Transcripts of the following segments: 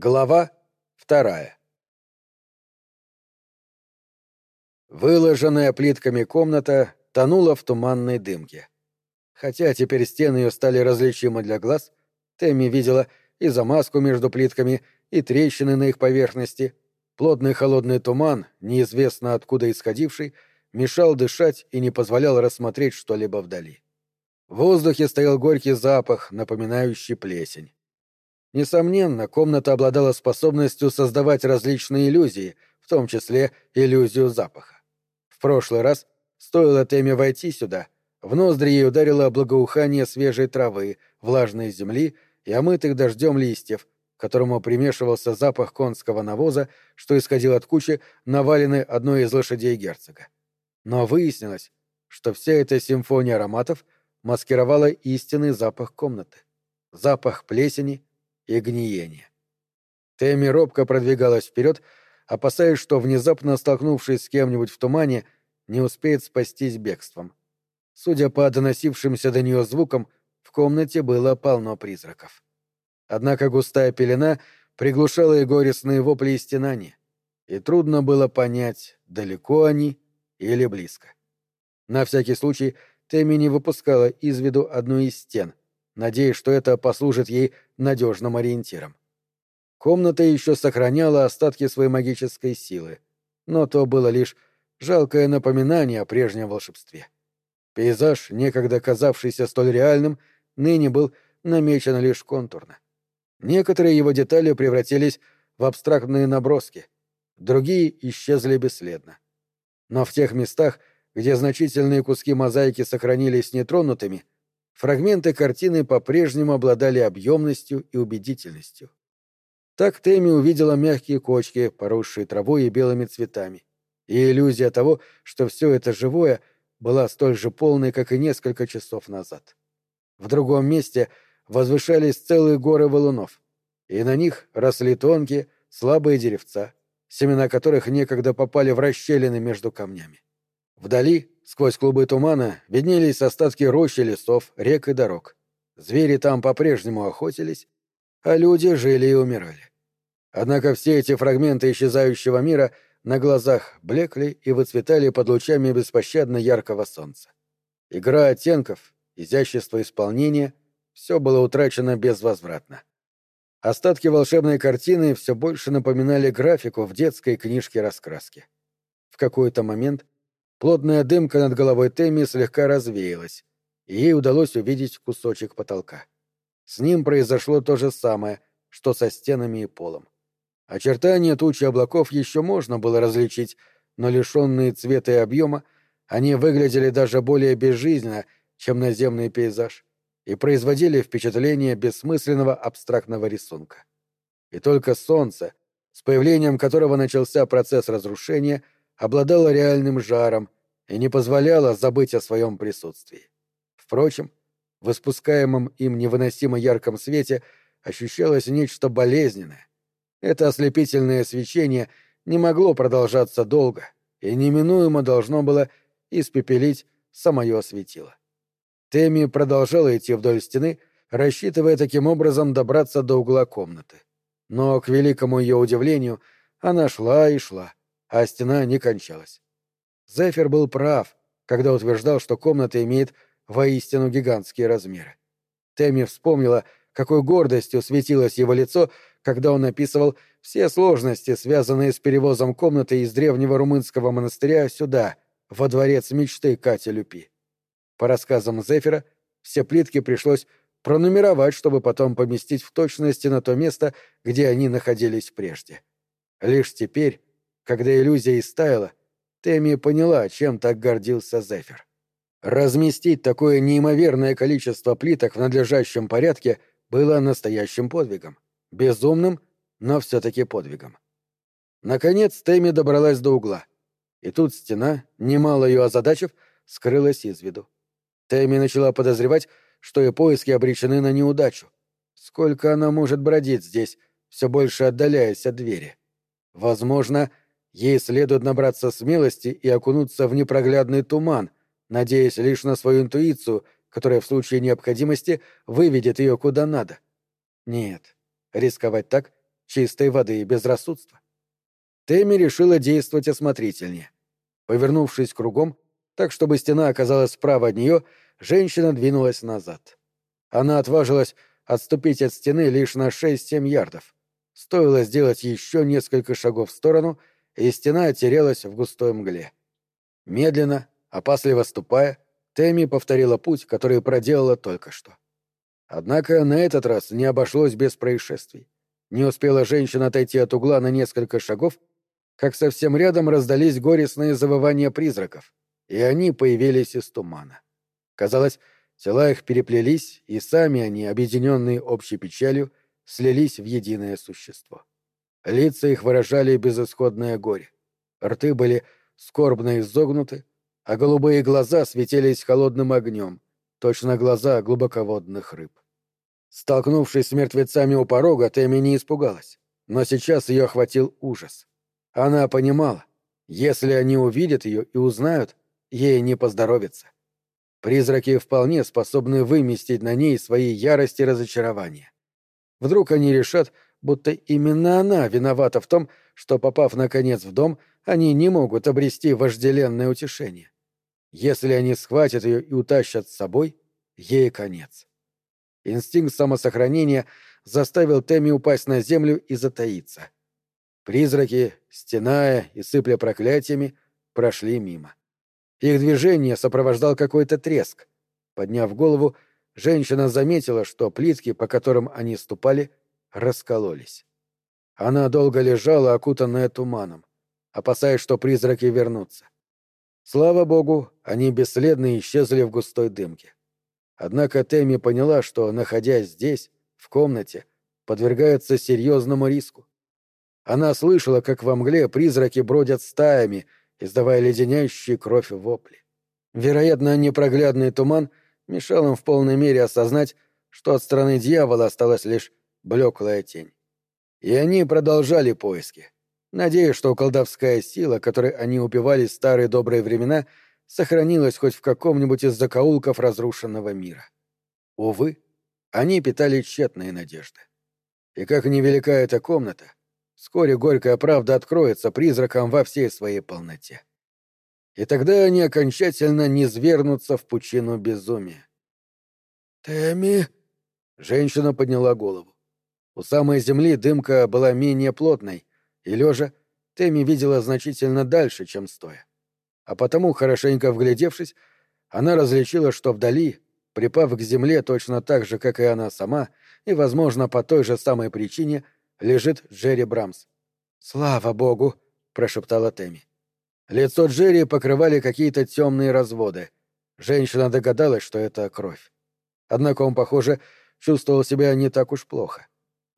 Глава вторая Выложенная плитками комната тонула в туманной дымке. Хотя теперь стены ее стали различимы для глаз, Тэмми видела и замазку между плитками, и трещины на их поверхности. Плотный холодный туман, неизвестно откуда исходивший, мешал дышать и не позволял рассмотреть что-либо вдали. В воздухе стоял горький запах, напоминающий плесень. Несомненно, комната обладала способностью создавать различные иллюзии, в том числе иллюзию запаха. В прошлый раз, стоило Теме войти сюда, в ноздри ей ударило благоухание свежей травы, влажной земли и омытых дождем листьев, к которому примешивался запах конского навоза, что исходил от кучи, наваленной одной из лошадей герцога. Но выяснилось, что вся эта симфония ароматов маскировала истинный запах комнаты. Запах плесени и гниения. Тэмми робко продвигалась вперед, опасаясь, что, внезапно столкнувшись с кем-нибудь в тумане, не успеет спастись бегством. Судя по доносившимся до нее звукам, в комнате было полно призраков. Однако густая пелена приглушала и горестные вопли и стенания, и трудно было понять, далеко они или близко. На всякий случай Тэмми не выпускала из виду одну из стен, надеясь, что это послужит ей надежным ориентиром. Комната еще сохраняла остатки своей магической силы, но то было лишь жалкое напоминание о прежнем волшебстве. Пейзаж, некогда казавшийся столь реальным, ныне был намечен лишь контурно. Некоторые его детали превратились в абстрактные наброски, другие исчезли бесследно. Но в тех местах, где значительные куски мозаики сохранились нетронутыми, фрагменты картины по-прежнему обладали объемностью и убедительностью. Так Тэмми увидела мягкие кочки, поросшие травой и белыми цветами, и иллюзия того, что все это живое, была столь же полной, как и несколько часов назад. В другом месте возвышались целые горы валунов, и на них росли тонкие, слабые деревца, семена которых некогда попали в расщелины между камнями. Вдали, сквозь клубы тумана, виднелись остатки рощи лесов, рек и дорог. Звери там по-прежнему охотились, а люди жили и умирали. Однако все эти фрагменты исчезающего мира на глазах блекли и выцветали под лучами беспощадно яркого солнца. Игра оттенков, изящество исполнения — все было утрачено безвозвратно. Остатки волшебной картины все больше напоминали графику в детской книжке раскраски. В какой-то момент — Плотная дымка над головой Тэмми слегка развеялась, и ей удалось увидеть кусочек потолка. С ним произошло то же самое, что со стенами и полом. Очертания тучи облаков еще можно было различить, но лишенные цвета и объема, они выглядели даже более безжизненно, чем наземный пейзаж, и производили впечатление бессмысленного абстрактного рисунка. И только солнце, с появлением которого начался процесс разрушения — обладала реальным жаром и не позволяла забыть о своем присутствии. Впрочем, в испускаемом им невыносимо ярком свете ощущалось нечто болезненное. Это ослепительное свечение не могло продолжаться долго и неминуемо должно было испепелить самое светило. Тэмми продолжала идти вдоль стены, рассчитывая таким образом добраться до угла комнаты. Но, к великому ее удивлению, она шла и шла а стена не кончалась. Зефир был прав, когда утверждал, что комната имеет воистину гигантские размеры. Тэмми вспомнила, какой гордостью светилось его лицо, когда он описывал все сложности, связанные с перевозом комнаты из древнего румынского монастыря сюда, во дворец мечты Кати Люпи. По рассказам Зефира, все плитки пришлось пронумеровать, чтобы потом поместить в точности на то место, где они находились прежде. Лишь теперь, когда иллюзия истаяла, Тэмми поняла, чем так гордился Зефир. Разместить такое неимоверное количество плиток в надлежащем порядке было настоящим подвигом. Безумным, но все-таки подвигом. Наконец Тэмми добралась до угла. И тут стена, немало ее озадачив, скрылась из виду. Тэмми начала подозревать, что и поиски обречены на неудачу. Сколько она может бродить здесь, все больше отдаляясь от двери? Возможно, Ей следует набраться смелости и окунуться в непроглядный туман, надеясь лишь на свою интуицию, которая в случае необходимости выведет ее куда надо. Нет, рисковать так чистой воды и безрассудства. Тэмми решила действовать осмотрительнее. Повернувшись кругом, так чтобы стена оказалась справа от нее, женщина двинулась назад. Она отважилась отступить от стены лишь на 6-7 ярдов. Стоило сделать еще несколько шагов в сторону, и стена терялась в густой мгле. Медленно, опасливо ступая, Тэмми повторила путь, который проделала только что. Однако на этот раз не обошлось без происшествий. Не успела женщина отойти от угла на несколько шагов, как совсем рядом раздались горестные завывания призраков, и они появились из тумана. Казалось, тела их переплелись, и сами они, объединенные общей печалью, слились в единое существо. Лица их выражали безысходное горе. Рты были скорбно изогнуты, а голубые глаза светились холодным огнем, точно глаза глубоководных рыб. Столкнувшись с мертвецами у порога, Тэмми не испугалась, но сейчас ее охватил ужас. Она понимала, если они увидят ее и узнают, ей не поздоровится. Призраки вполне способны выместить на ней свои ярости и разочарования. Вдруг они решат, будто именно она виновата в том, что, попав наконец в дом, они не могут обрести вожделенное утешение. Если они схватят ее и утащат с собой, ей конец. Инстинкт самосохранения заставил Тэмми упасть на землю и затаиться. Призраки, стеная и сыпля проклятиями, прошли мимо. Их движение сопровождал какой-то треск. Подняв голову, женщина заметила, что плитки, по которым они ступали, раскололись. Она долго лежала, окутанная туманом, опасаясь, что призраки вернутся. Слава богу, они бесследно исчезли в густой дымке. Однако Тэмми поняла, что, находясь здесь, в комнате, подвергается серьезному риску. Она слышала, как во мгле призраки бродят стаями, издавая леденящие кровь вопли. Вероятно, непроглядный туман мешал им в полной мере осознать, что от стороны дьявола осталась лишь блеклая тень. И они продолжали поиски, надеясь, что колдовская сила, которой они упивались в старые добрые времена, сохранилась хоть в каком-нибудь из закоулков разрушенного мира. Увы, они питали тщетные надежды. И как невелика эта комната, Вскоре горькая правда откроется призракам во всей своей полноте. И тогда они окончательно низвергнутся в пучину безумия. «Тэмми...» Женщина подняла голову. У самой земли дымка была менее плотной, и, лежа, Тэмми видела значительно дальше, чем стоя. А потому, хорошенько вглядевшись, она различила, что вдали, припав к земле точно так же, как и она сама, и, возможно, по той же самой причине — лежит Джерри Брамс. «Слава богу!» — прошептала Тэмми. Лицо Джерри покрывали какие-то темные разводы. Женщина догадалась, что это кровь. Однако он, похоже, чувствовал себя не так уж плохо.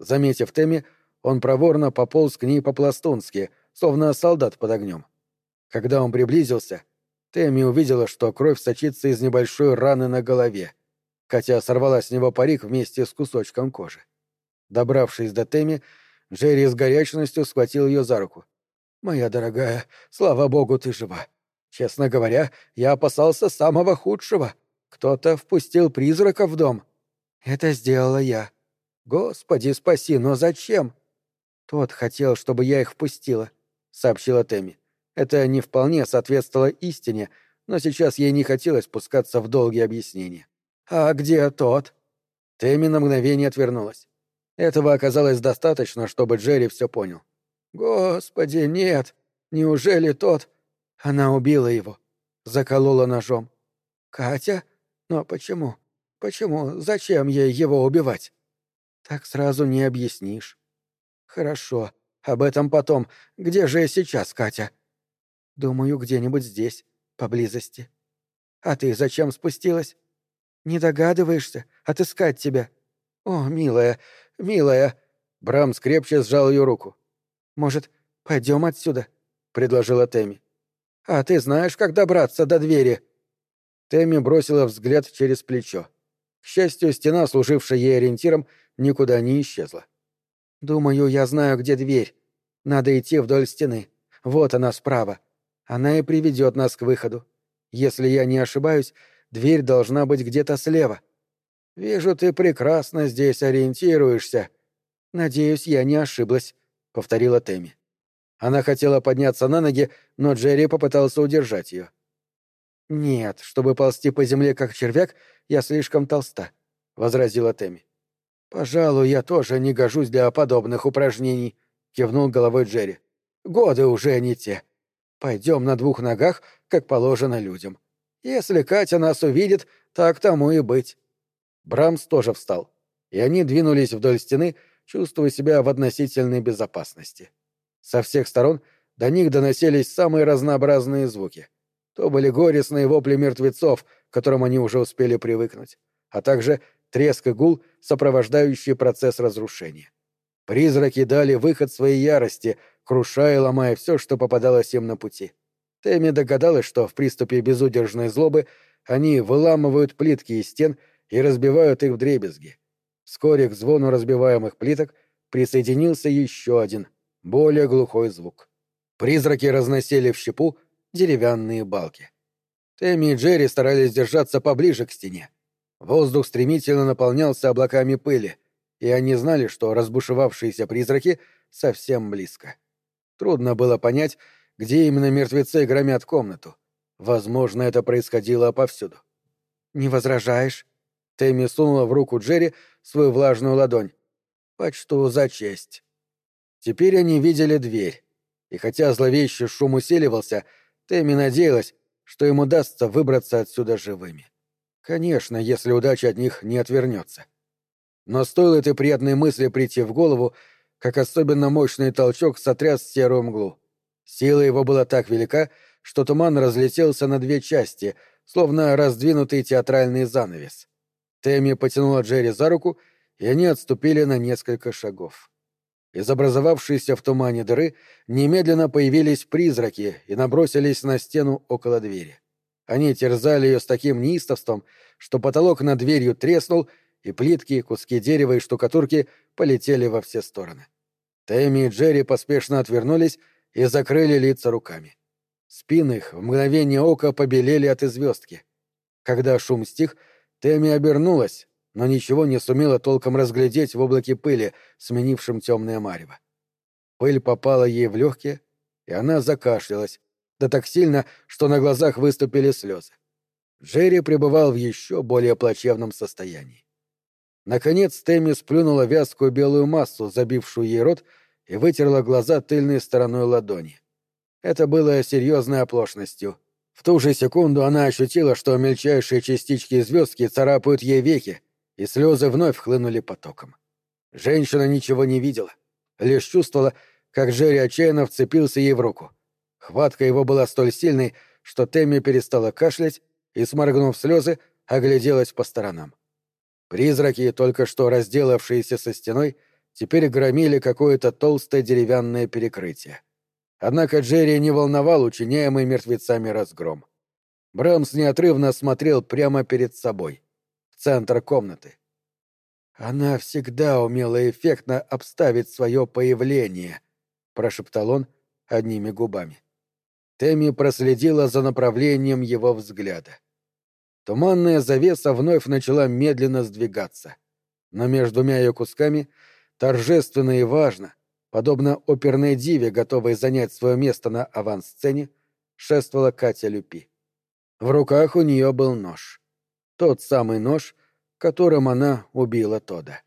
Заметив Тэмми, он проворно пополз к ней по-пластунски, словно солдат под огнем. Когда он приблизился, Тэмми увидела, что кровь сочится из небольшой раны на голове, хотя сорвала с него парик вместе с кусочком кожи. Добравшись до Теми, Джерри с горячностью схватил ее за руку. «Моя дорогая, слава богу, ты жива. Честно говоря, я опасался самого худшего. Кто-то впустил призрака в дом. Это сделала я. Господи, спаси, но зачем?» «Тот хотел, чтобы я их впустила», — сообщила Тэмми. Это не вполне соответствовало истине, но сейчас ей не хотелось пускаться в долгие объяснения. «А где тот?» Тэмми на мгновение отвернулась. Этого оказалось достаточно, чтобы Джерри все понял. «Господи, нет! Неужели тот...» Она убила его. Заколола ножом. «Катя? Но почему? Почему? Зачем ей его убивать?» «Так сразу не объяснишь». «Хорошо. Об этом потом. Где же я сейчас, Катя?» «Думаю, где-нибудь здесь, поблизости». «А ты зачем спустилась?» «Не догадываешься? Отыскать тебя». «О, милая, «Милая!» — Брамс крепче сжал ее руку. «Может, пойдем отсюда?» — предложила Тэмми. «А ты знаешь, как добраться до двери?» Тэмми бросила взгляд через плечо. К счастью, стена, служившая ей ориентиром, никуда не исчезла. «Думаю, я знаю, где дверь. Надо идти вдоль стены. Вот она справа. Она и приведет нас к выходу. Если я не ошибаюсь, дверь должна быть где-то слева». «Вижу, ты прекрасно здесь ориентируешься». «Надеюсь, я не ошиблась», — повторила Тэмми. Она хотела подняться на ноги, но Джерри попытался удержать ее. «Нет, чтобы ползти по земле как червяк, я слишком толста», — возразила Тэмми. «Пожалуй, я тоже не гожусь для подобных упражнений», — кивнул головой Джерри. «Годы уже не те. Пойдем на двух ногах, как положено людям. Если Катя нас увидит, так тому и быть». Брамс тоже встал, и они двинулись вдоль стены, чувствуя себя в относительной безопасности. Со всех сторон до них доносились самые разнообразные звуки. То были горестные вопли мертвецов, к которым они уже успели привыкнуть, а также треск и гул, сопровождающий процесс разрушения. Призраки дали выход своей ярости, крушая и ломая все, что попадалось им на пути. Тэмми догадалась, что в приступе безудержной злобы они выламывают плитки из стен и разбивают их в дребезги. Вскоре к звону разбиваемых плиток присоединился еще один — более глухой звук. Призраки разносили в щепу деревянные балки. Тэмми и Джерри старались держаться поближе к стене. Воздух стремительно наполнялся облаками пыли, и они знали, что разбушевавшиеся призраки совсем близко. Трудно было понять, где именно мертвецы громят комнату. Возможно, это происходило повсюду. «Не возражаешь?» Тэмми сунула в руку Джерри свою влажную ладонь. «Почту за честь». Теперь они видели дверь, и хотя зловещий шум усиливался, Тэмми надеялась, что им удастся выбраться отсюда живыми. Конечно, если удача от них не отвернется. Но стоило этой приятной мысли прийти в голову, как особенно мощный толчок сотряс серую мглу. Сила его была так велика, что туман разлетелся на две части, словно раздвинутый театральный занавес. Тэмми потянула Джерри за руку, и они отступили на несколько шагов. Из образовавшейся в тумане дыры немедленно появились призраки и набросились на стену около двери. Они терзали ее с таким неистовством, что потолок над дверью треснул, и плитки, куски дерева и штукатурки полетели во все стороны. Тэмми и Джерри поспешно отвернулись и закрыли лица руками. Спины их в мгновение ока побелели от известки. Когда шум стих, Тэмми обернулась, но ничего не сумела толком разглядеть в облаке пыли, сменившем темное марево. Пыль попала ей в легкие, и она закашлялась, да так сильно, что на глазах выступили слезы. Джерри пребывал в еще более плачевном состоянии. Наконец Тэмми сплюнула вязкую белую массу, забившую ей рот, и вытерла глаза тыльной стороной ладони. Это было серьезной оплошностью. В ту же секунду она ощутила, что мельчайшие частички звездки царапают ей веки, и слезы вновь хлынули потоком. Женщина ничего не видела, лишь чувствовала, как Джерри отчаянно вцепился ей в руку. Хватка его была столь сильной, что Тэмми перестала кашлять и, сморгнув слезы, огляделась по сторонам. Призраки, только что разделавшиеся со стеной, теперь громили какое-то толстое деревянное перекрытие. Однако Джерри не волновал учиняемый мертвецами разгром. Брамс неотрывно смотрел прямо перед собой центр комнаты. «Она всегда умела эффектно обставить свое появление», — прошептал он одними губами. Тэмми проследила за направлением его взгляда. Туманная завеса вновь начала медленно сдвигаться, но между двумя ее кусками торжественно и важно, подобно оперной диве, готовой занять свое место на авансцене, шествовала Катя Люпи. В руках у нее был нож. Тот самый нож, которым она убила Тода.